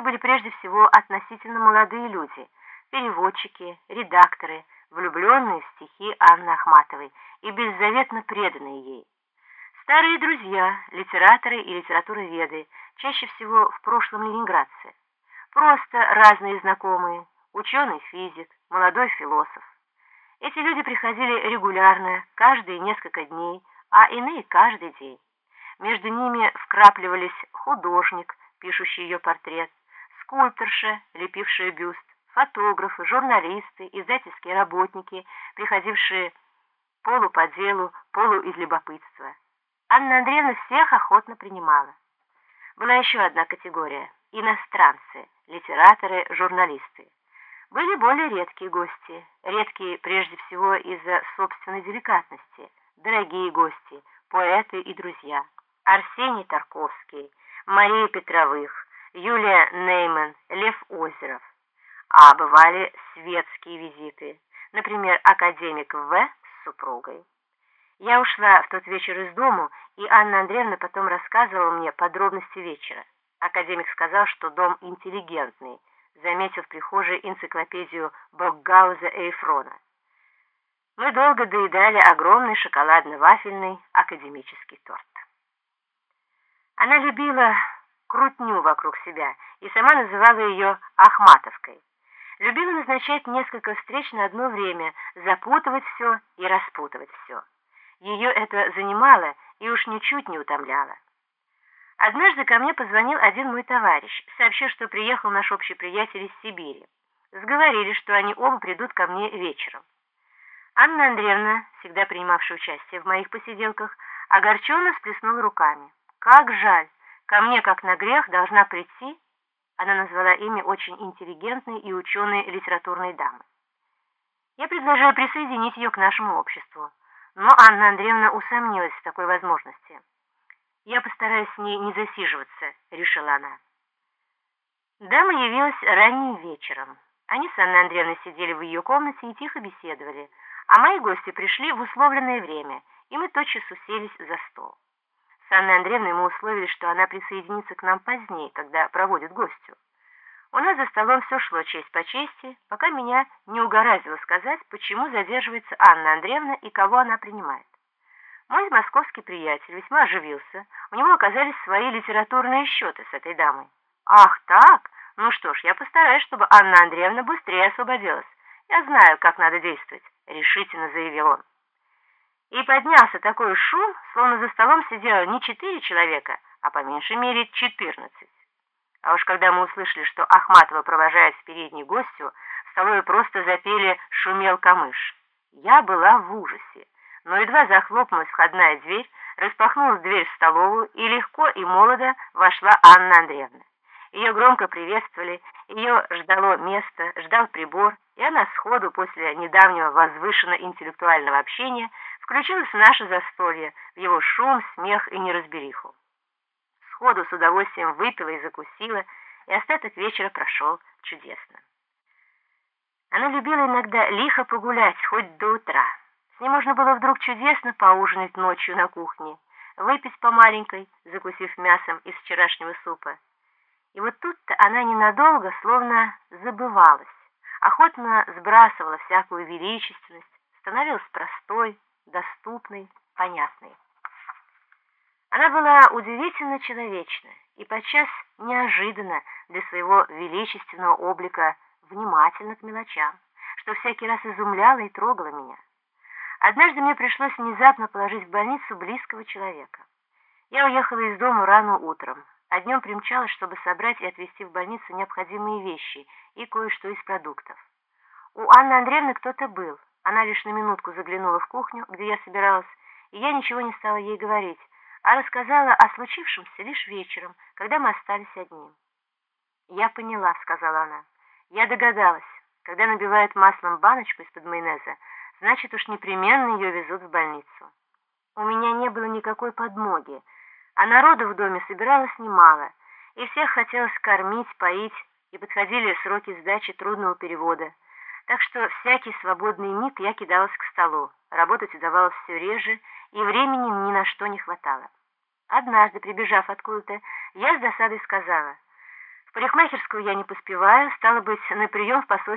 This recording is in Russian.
Это были прежде всего относительно молодые люди, переводчики, редакторы, влюбленные в стихи Анны Ахматовой и беззаветно преданные ей. Старые друзья, литераторы и литературоведы, чаще всего в прошлом ленинградцы. Просто разные знакомые, ученый-физик, молодой философ. Эти люди приходили регулярно, каждые несколько дней, а иные каждый день. Между ними вкрапливались художник, пишущий ее портрет, скульпторша, лепившая бюст, фотографы, журналисты, издательские работники, приходившие полу по делу, полу из любопытства. Анна Андреевна всех охотно принимала. Была еще одна категория – иностранцы, литераторы, журналисты. Были более редкие гости, редкие прежде всего из-за собственной деликатности, дорогие гости, поэты и друзья. Арсений Тарковский, Мария Петровых, Юлия Нейман, Лев Озеров. А бывали светские визиты, например, академик В. с супругой. Я ушла в тот вечер из дому, и Анна Андреевна потом рассказывала мне подробности вечера. Академик сказал, что дом интеллигентный, заметив в прихожей энциклопедию Бокгауза Эйфрона. Мы долго доедали огромный шоколадно-вафельный академический торт. Она любила крутню вокруг себя и сама называла ее Ахматовкой. Любила назначать несколько встреч на одно время, запутывать все и распутывать все. Ее это занимало и уж ничуть не утомляло. Однажды ко мне позвонил один мой товарищ, сообщил, что приехал наш общий приятель из Сибири. Сговорились, что они оба придут ко мне вечером. Анна Андреевна, всегда принимавшая участие в моих посиделках, огорченно всплеснула руками. «Как жаль! Ко мне, как на грех, должна прийти...» Она назвала имя очень интеллигентной и ученой литературной дамы. Я предложила присоединить ее к нашему обществу, но Анна Андреевна усомнилась в такой возможности. «Я постараюсь с ней не засиживаться», — решила она. Дама явилась ранним вечером. Они с Анной Андреевной сидели в ее комнате и тихо беседовали, а мои гости пришли в условленное время, и мы тотчас уселись за стол. С Анной Андреевной мы условились, что она присоединится к нам позднее, когда проводит гостю. У нас за столом все шло честь по чести, пока меня не угораздило сказать, почему задерживается Анна Андреевна и кого она принимает. Мой московский приятель весьма оживился, у него оказались свои литературные счеты с этой дамой. «Ах, так? Ну что ж, я постараюсь, чтобы Анна Андреевна быстрее освободилась. Я знаю, как надо действовать», — решительно заявил он. И поднялся такой шум, словно за столом сидело не четыре человека, а по меньшей мере четырнадцать. А уж когда мы услышали, что Ахматова провожает в передней гостю, в столовой просто запели «Шумел камыш». Я была в ужасе но едва захлопнулась входная дверь, распахнулась дверь в столовую, и легко и молодо вошла Анна Андреевна. Ее громко приветствовали, ее ждало место, ждал прибор, и она сходу после недавнего возвышенно-интеллектуального общения включилась в наше застолье, в его шум, смех и неразбериху. Сходу с удовольствием выпила и закусила, и остаток вечера прошел чудесно. Она любила иногда лихо погулять, хоть до утра. С ней можно было вдруг чудесно поужинать ночью на кухне, выпить по маленькой, закусив мясом из вчерашнего супа. И вот тут-то она ненадолго словно забывалась, охотно сбрасывала всякую величественность, становилась простой, доступной, понятной. Она была удивительно человечна и подчас неожиданно для своего величественного облика внимательна к мелочам, что всякий раз изумляло и трогало меня. Однажды мне пришлось внезапно положить в больницу близкого человека. Я уехала из дома рано утром, а днем примчалась, чтобы собрать и отвезти в больницу необходимые вещи и кое-что из продуктов. У Анны Андреевны кто-то был. Она лишь на минутку заглянула в кухню, где я собиралась, и я ничего не стала ей говорить, а рассказала о случившемся лишь вечером, когда мы остались одни. «Я поняла», — сказала она. «Я догадалась. Когда набивают маслом баночку из-под майонеза, значит уж непременно ее везут в больницу. У меня не было никакой подмоги, а народу в доме собиралось немало, и всех хотелось кормить, поить, и подходили сроки сдачи трудного перевода. Так что всякий свободный миг я кидалась к столу, работать удавалось все реже, и времени ни на что не хватало. Однажды, прибежав откуда-то, я с досадой сказала, В парикмахерскую я не поспеваю, стало быть, на прием в посольство